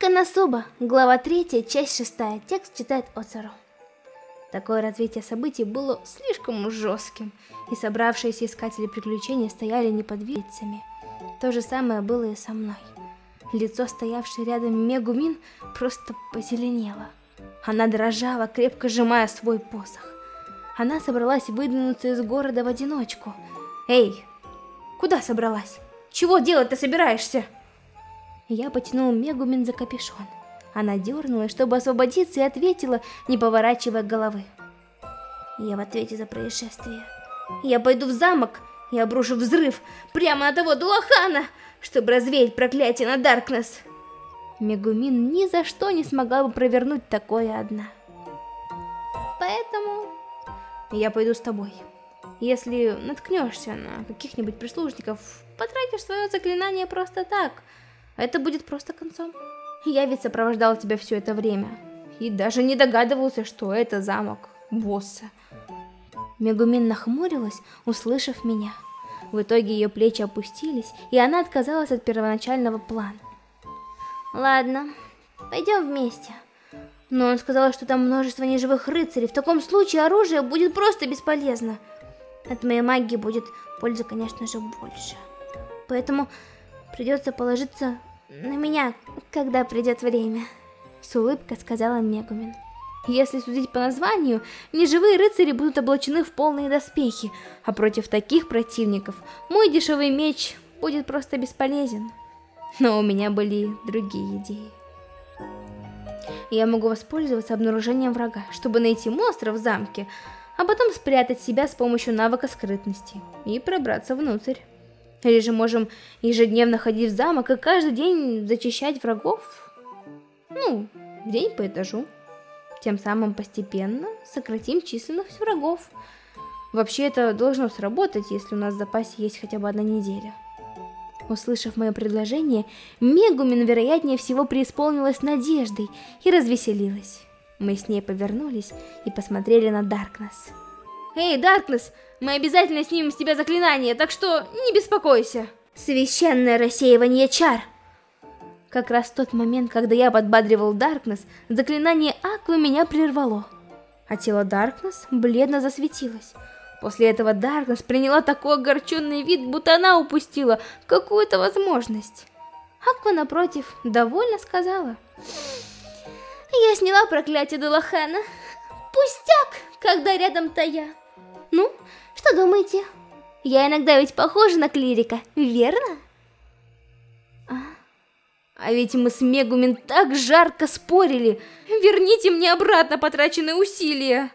Канасуба, глава 3, часть 6, текст читает Оцару. Такое развитие событий было слишком жестким, и собравшиеся искатели приключений стояли неподвижными. То же самое было и со мной. Лицо, стоявшее рядом Мегумин, просто позеленело. Она дрожала, крепко сжимая свой посох. Она собралась выдвинуться из города в одиночку. «Эй, куда собралась? Чего делать ты собираешься?» Я потянул Мегумин за капюшон. Она дернулась, чтобы освободиться, и ответила, не поворачивая головы. Я в ответе за происшествие. Я пойду в замок и обрушу взрыв прямо на того Дулахана, чтобы развеять проклятие на Даркнесс. Мегумин ни за что не смогла бы провернуть такое одна. Поэтому я пойду с тобой. Если наткнешься на каких-нибудь прислужников, потратишь свое заклинание просто так – это будет просто концом. Я ведь сопровождал тебя все это время. И даже не догадывался, что это замок босса. Мегумин нахмурилась, услышав меня. В итоге ее плечи опустились, и она отказалась от первоначального плана. Ладно, пойдем вместе. Но он сказал, что там множество неживых рыцарей. В таком случае оружие будет просто бесполезно. От моей магии будет польза, конечно же, больше. Поэтому придется положиться на меня, когда придет время. С улыбкой сказала Мегумин. Если судить по названию, неживые рыцари будут облачены в полные доспехи, а против таких противников мой дешевый меч будет просто бесполезен. Но у меня были другие идеи. Я могу воспользоваться обнаружением врага, чтобы найти монстра в замке, а потом спрятать себя с помощью навыка скрытности и пробраться внутрь. Или же можем ежедневно ходить в замок и каждый день зачищать врагов? Ну, день по этажу. Тем самым постепенно сократим численность врагов. Вообще это должно сработать, если у нас в запасе есть хотя бы одна неделя. Услышав мое предложение, Мегумин, вероятнее всего, преисполнилась надеждой и развеселилась. Мы с ней повернулись и посмотрели на Даркнесс. «Эй, Даркнесс, мы обязательно снимем с тебя заклинание, так что не беспокойся. Священное рассеивание чар. Как раз в тот момент, когда я подбадривал Даркнесс, заклинание Аквы меня прервало. А тело Даркнесс бледно засветилось. После этого Даркнесс приняла такой огорченный вид, будто она упустила какую-то возможность. Аква, напротив, довольно сказала. Я сняла проклятие Дулахана. Пустяк, когда рядом-то я. Ну, что думаете? Я иногда ведь похожа на клирика, верно? А, а ведь мы с Мегумин так жарко спорили. Верните мне обратно потраченные усилия.